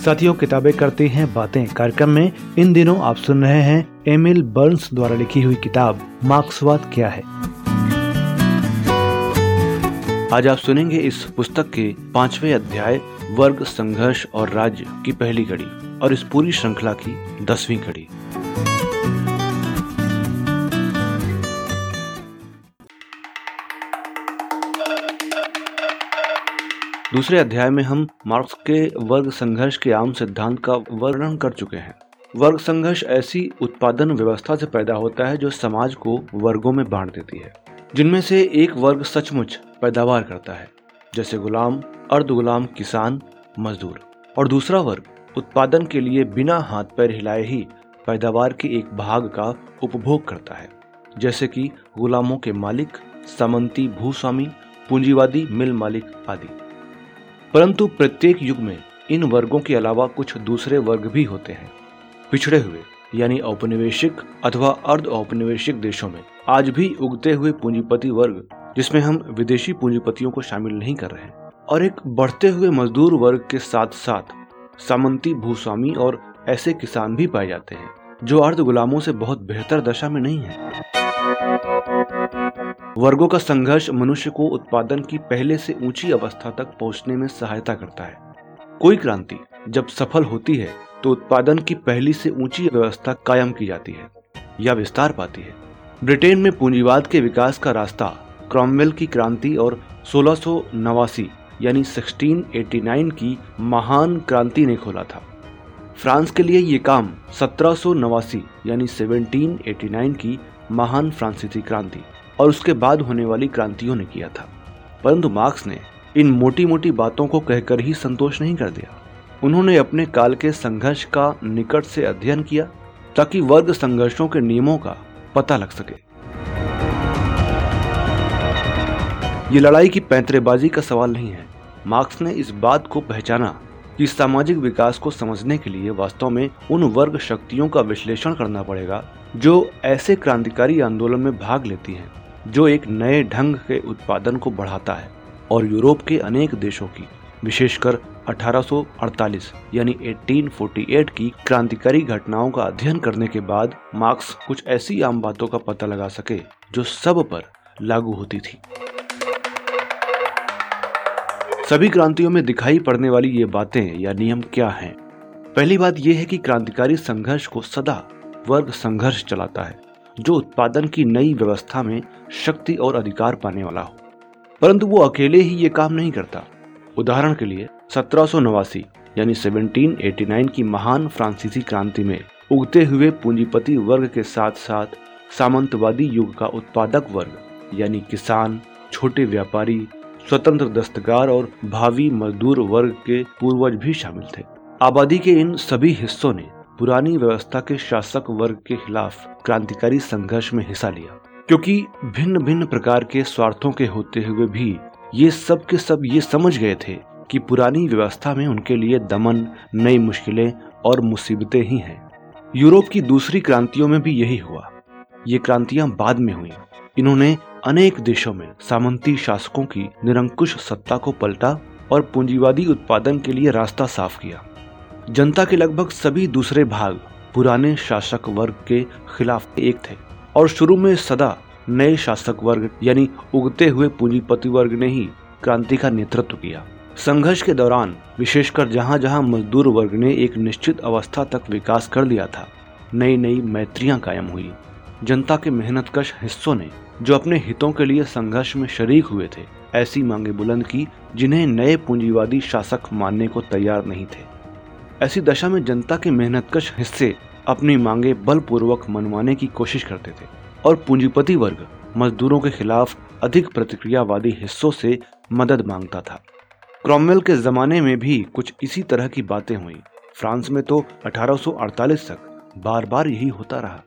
साथियों, किताबें करते हैं, बातें, कार्यक्रम में। इन दिनों आप सुन रहे हैं एमिल बर्न्स द्वारा लिखी हुई किताब, मार्क्सवाद क्या है? आज आप सुनेंगे इस पुस्तक के पांचवे अध्याय, वर्ग, संघर्ष और राज्य की पहली कड़ी और इस पूरी श्रृंखला की दसवीं कड़ी दूसरे अध्याय में हम मार्क्स के वर्ग संघर्ष के आम सिद्धांत का वर्णन कर चुके हैं। वर्ग संघर्ष ऐसी उत्पादन व्यवस्था से पैदा होता है जो समाज को वर्गों में बांट देती है, जिनमें से एक वर्ग सचमुच पैदावार करता है, जैसे गुलाम अर्ध गुलाम किसान, मजदूर। और दूसरा वर्ग उत्पादन के लिए बिना हाथ पैर हिलाए ही पैदावार के एक भाग का उपभोग करता है, जैसे कि गुलामों के मालिक, सामंती, भूस्वामी, पूंजीवादी, मिल मालिक आदि। परंतु प्रत्येक युग में इन वर्गों के अलावा कुछ दूसरे वर्ग भी होते हैं। पिछड़े हुए, यानी औपनिवेशिक अथवा अर्ध औपनिवेशिक देशों में, आज भी उगते हुए पूंजीपति वर्ग, जिसमें हम विदेशी पूंजीपतियों को शामिल नहीं कर रहे और एक बढ़ते हुए मजदूर वर्ग के साथ साथ सामंती, भूस्वामी और ऐसे किसान भी पाए जाते हैं। जो अर्ध गुलामों से बहुत बेहतर दशा में नहीं है। वर्गों का संघर्ष मनुष्य को उत्पादन की पहले से ऊँची अवस्था तक पहुँचने में सहायता करता है। कोई क्रांति जब सफल होती है तो उत्पादन की पहली से ऊँची व्यवस्था कायम की जाती है या विस्तार पाती है। ब्रिटेन में पूंजीवाद के विकास का रास्ता क्रॉमवेल की क्रांति और सोलह यानी 1689 की महान क्रांति ने खोला था। फ्रांस के लिए ये काम सत्रह यानी 1789 की महान फ्रांसीसी क्रांति और उसके बाद होने वाली क्रांतियों ने किया था। परंतु मार्क्स ने इन मोटी मोटी बातों को कहकर ही संतोष नहीं कर दिया। उन्होंने अपने काल के संघर्ष का निकट से अध्ययन किया ताकि वर्ग संघर्षों के नियमों का पता लग सके। ये लड़ाई की पैंतरेबाजी का सवाल नहीं है। मार्क्स ने इस बात को पहचाना कि सामाजिक विकास को समझने के लिए वास्तव में उन वर्ग शक्तियों का विश्लेषण करना पड़ेगा, जो ऐसे क्रांतिकारी आंदोलन में भाग लेती हैं, जो एक नए ढंग के उत्पादन को बढ़ाता है। और यूरोप के अनेक देशों की, विशेषकर 1848 यानी 1848 की क्रांतिकारी घटनाओं का अध्ययन करने के बाद मार्क्स कुछ ऐसी आम बातों का पता लगा सके, जो सब पर लागू होती थी। सभी क्रांतियों में दिखाई पड़ने वाली ये बातें या नियम क्या हैं? पहली बात यह है कि क्रांतिकारी संघर्ष को सदा वर्ग संघर्ष चलाता है, जो उत्पादन की नई व्यवस्था में शक्ति और अधिकार पाने वाला हो परंतु वो अकेले ही ये काम नहीं करता उदाहरण के लिए, सत्रह यानी 1789 की महान फ्रांसीसी क्रांति में उगते हुए पूंजीपति वर्ग के साथ साथ सामंतवादी युग का उत्पादक वर्ग, यानी किसान, छोटे व्यापारी स्वतंत्र दस्तकार और भावी मजदूर वर्ग के पूर्वज भी शामिल थे। आबादी के इन सभी हिस्सों ने पुरानी व्यवस्था के शासक वर्ग के खिलाफ क्रांतिकारी संघर्ष में हिस्सा लिया, क्योंकि भिन्न भिन्न प्रकार के स्वार्थों के होते हुए भी ये सब के सब ये समझ गए थे कि पुरानी व्यवस्था में उनके लिए दमन, नई मुश्किलें और मुसीबतें ही हैं। यूरोप की दूसरी क्रांतियों में भी यही हुआ। ये क्रांतियाँ बाद में हुई। इन्होंने अनेक देशों में सामंती शासकों की निरंकुश सत्ता को पलटा और पूंजीवादी उत्पादन के लिए रास्ता साफ़ किया। जनता के लगभग सभी दूसरे भाग पुराने शासक वर्ग के खिलाफ एक थे और शुरू में सदा नए शासक वर्ग यानी उगते हुए पूंजीपति वर्ग ने ही क्रांति का नेतृत्व किया। संघर्ष के दौरान विशेषकर जहाँ जहाँ मजदूर वर्ग ने एक निश्चित अवस्था तक विकास कर लिया था नई नई मैत्रियाँ कायम हुई। जनता के मेहनतकश हिस्सों ने जो अपने हितों के लिए संघर्ष में शरीक हुए थे, ऐसी मांगे बुलंद की जिन्हें नए पूंजीवादी शासक मानने को तैयार नहीं थे। ऐसी दशा में जनता के मेहनतकश हिस्से अपनी मांगे बलपूर्वक मनवाने की कोशिश करते थे और पूंजीपति वर्ग मजदूरों के खिलाफ अधिक प्रतिक्रियावादी हिस्सों से मदद माँगता था। क्रॉमवेल के जमाने में भी कुछ इसी तरह की बातें हुई। फ्रांस में तो 1848 तक बार बार यही होता रहा।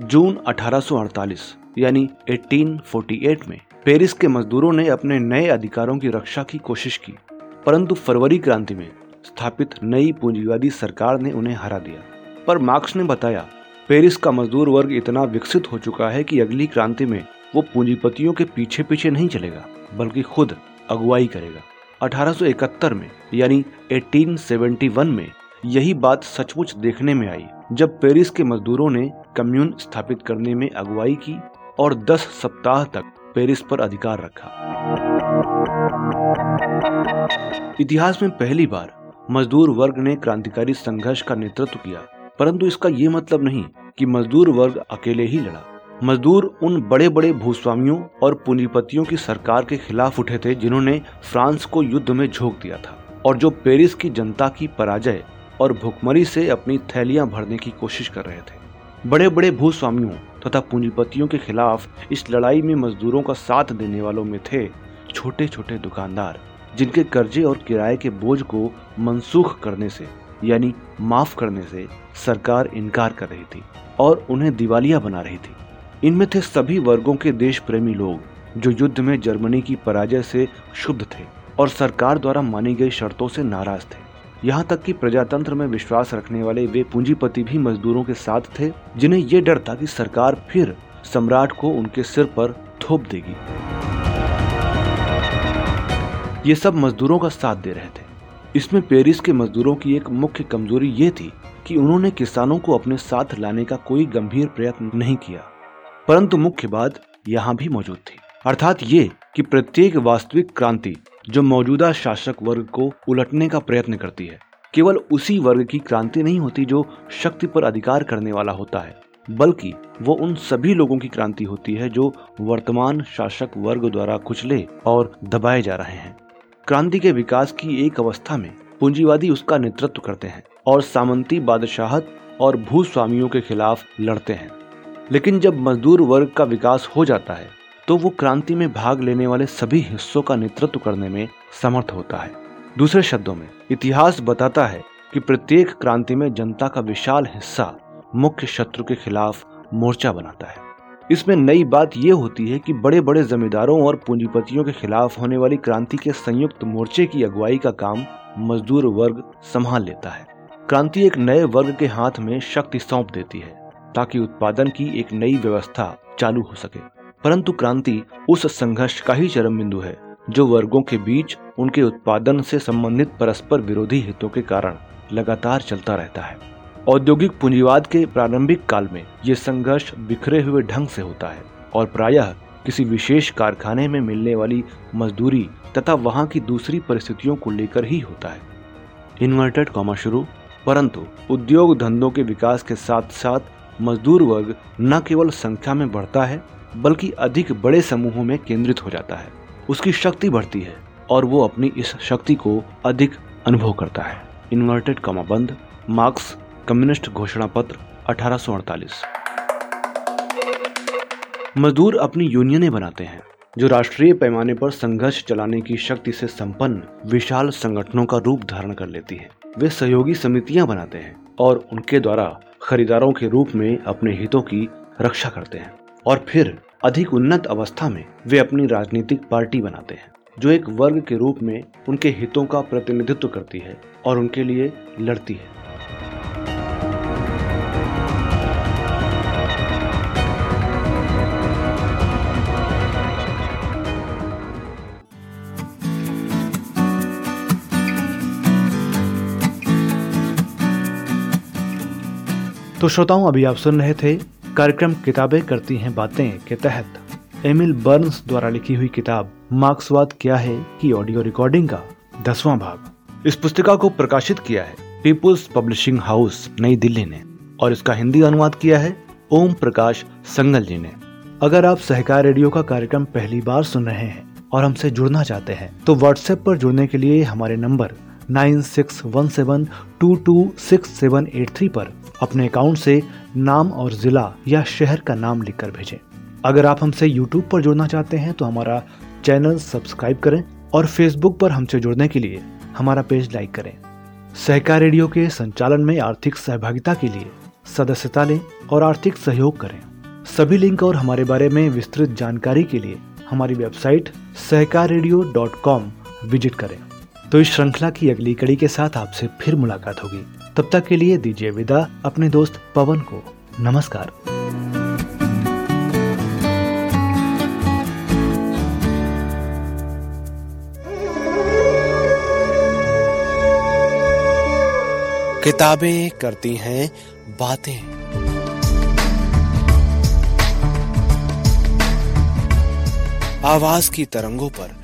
जून 1848 यानी 1848 में, पेरिस के मजदूरों ने अपने नए अधिकारों की रक्षा की कोशिश की, परंतु फरवरी क्रांति में स्थापित नई पूंजीवादी सरकार ने उन्हें हरा दिया। पर मार्क्स ने बताया, पेरिस का मजदूर वर्ग इतना विकसित हो चुका है कि अगली क्रांति में वो पूंजीपतियों के पीछे पीछे नहीं चलेगा, बल्कि खुद अगुवाई करेगा। 1871 में, यानी 1871 में, यही बात सचमुच देखने में आई, जब पेरिस के मजदूरों ने कम्यून स्थापित करने में अगुवाई की और 10 सप्ताह तक पेरिस पर अधिकार रखा। इतिहास में पहली बार मजदूर वर्ग ने क्रांतिकारी संघर्ष का नेतृत्व किया, परंतु इसका ये मतलब नहीं कि मजदूर वर्ग अकेले ही लड़ा। मजदूर उन बड़े बड़े भूस्वामियों और पूंजीपतियों की सरकार के खिलाफ उठे थे जिन्होंने फ्रांस को युद्ध में झोंक दिया था और जो पेरिस की जनता की पराजय और भुखमरी से अपनी थैलियाँ भरने की कोशिश कर रहे थे। बड़े बड़े भूस्वामियों तथा पूंजीपतियों के खिलाफ इस लड़ाई में मजदूरों का साथ देने वालों में थे छोटे छोटे दुकानदार, जिनके कर्जे और किराए के बोझ को मनसूख करने से, यानी माफ़ करने से सरकार इनकार कर रही थी और उन्हें दिवालिया बना रही थी। इनमें थे सभी वर्गों के देश प्रेमी लोग, जो युद्ध में जर्मनी की पराजय से शुद्ध थे और सरकार द्वारा मानी गई शर्तों से नाराज़ थे। यहाँ तक कि प्रजातंत्र में विश्वास रखने वाले वे पूंजीपति भी मजदूरों के साथ थे, जिन्हें ये डर था कि सरकार फिर सम्राट को उनके सिर पर थोप देगी। ये सब मजदूरों का साथ दे रहे थे। इसमें पेरिस के मजदूरों की एक मुख्य कमज़ोरी ये थी कि उन्होंने किसानों को अपने साथ लाने का कोई गंभीर प्रयत्न नहीं किया। परंतु मुख्य बात यहाँ भी मौजूद थी। अर्थात ये कि प्रत्येक वास्तविक क्रांति जो मौजूदा शासक वर्ग को उलटने का प्रयत्न करती है, केवल उसी वर्ग की क्रांति नहीं होती जो शक्ति पर अधिकार करने वाला होता है, बल्कि वो उन सभी लोगों की क्रांति होती है जो वर्तमान शासक वर्ग द्वारा कुचले और दबाए जा रहे हैं। क्रांति के विकास की एक अवस्था में पूंजीवादी उसका नेतृत्व करते हैं और सामंती बादशाहत और भूस्वामियों के खिलाफ लड़ते हैं। लेकिन जब मजदूर वर्ग का विकास हो जाता है तो वो क्रांति में भाग लेने वाले सभी हिस्सों का नेतृत्व करने में समर्थ होता है। दूसरे शब्दों में, इतिहास बताता है कि प्रत्येक क्रांति में जनता का विशाल हिस्सा मुख्य शत्रु के खिलाफ मोर्चा बनाता है। इसमें नई बात यह होती है कि बड़े बड़े जमींदारों और पूंजीपतियों के खिलाफ होने वाली क्रांति के संयुक्त मोर्चे की अगुवाई का काम मजदूर वर्ग संभाल लेता है। क्रांति एक नए वर्ग के हाथ में शक्ति सौंप देती है, ताकि उत्पादन की एक नई व्यवस्था चालू हो सके। परंतु क्रांति उस संघर्ष का ही चरम बिंदु है, जो वर्गों के बीच उनके उत्पादन से संबंधित परस्पर विरोधी हितों के कारण लगातार चलता रहता है। औद्योगिक पूंजीवाद के प्रारंभिक काल में ये संघर्ष बिखरे हुए ढंग से होता है और प्रायः किसी विशेष कारखाने में मिलने वाली मजदूरी तथा वहाँ की दूसरी परिस्थितियों को लेकर ही होता है। इन्वर्टेड कॉमा शुरू। परंतु उद्योग धंधों के विकास के साथ साथ मजदूर वर्ग न केवल संख्या में बढ़ता है बल्कि अधिक बड़े समूहों में केंद्रित हो जाता है। उसकी शक्ति बढ़ती है और वो अपनी इस शक्ति को अधिक अनुभव करता है। इन्वर्टेड कमा बंद, मार्क्स, कम्युनिस्ट घोषणा पत्र 1848 मजदूर अपनी यूनियनें बनाते हैं, जो राष्ट्रीय पैमाने पर संघर्ष चलाने की शक्ति से संपन्न, विशाल संगठनों का रूप धारण कर लेती है। वे सहयोगी समितियाँ बनाते हैं और उनके द्वारा खरीदारों के रूप में अपने हितों की रक्षा करते हैं। और फिर अधिक उन्नत अवस्था में वे अपनी राजनीतिक पार्टी बनाते हैं, जो एक वर्ग के रूप में उनके हितों का प्रतिनिधित्व करती है और उनके लिए लड़ती है। तो श्रोताओं, अभी आप सुन रहे थे कार्यक्रम किताबें करती हैं बातें के तहत। एमिल बर्न्स द्वारा लिखी हुई किताब मार्क्सवाद क्या है की ऑडियो रिकॉर्डिंग का दसवां भाग। इस पुस्तिका को प्रकाशित किया है पीपुल्स पब्लिशिंग हाउस, नई दिल्ली ने, और इसका हिंदी अनुवाद किया है ओम प्रकाश संगल जी ने। अगर आप सहकार रेडियो का कार्यक्रम पहली बार सुन रहे हैं और हमसे जुड़ना चाहते हैं तो व्हाट्सएप पर जुड़ने के लिए हमारे number nine six one seven two two six seven eight three पर अपने अकाउंट से नाम और जिला या शहर का नाम लिखकर भेजें। अगर आप हमसे यूट्यूब पर जुड़ना चाहते हैं तो हमारा चैनल सब्सक्राइब करें और फेसबुक पर हमसे जुड़ने के लिए हमारा पेज लाइक करें। सहकार रेडियो के संचालन में आर्थिक सहभागिता के लिए सदस्यता लें और आर्थिक सहयोग करें। सभी लिंक और हमारे बारे में विस्तृत जानकारी के लिए हमारी वेबसाइट सहकार विज़िट करें। तो इस श्रृंखला की अगली कड़ी के साथ आपसे फिर मुलाकात होगी। तब तक के लिए दीजिए विदा, अपने दोस्त पवन को नमस्कार। किताबें करती हैं, बातें। आवाज़ की तरंगों पर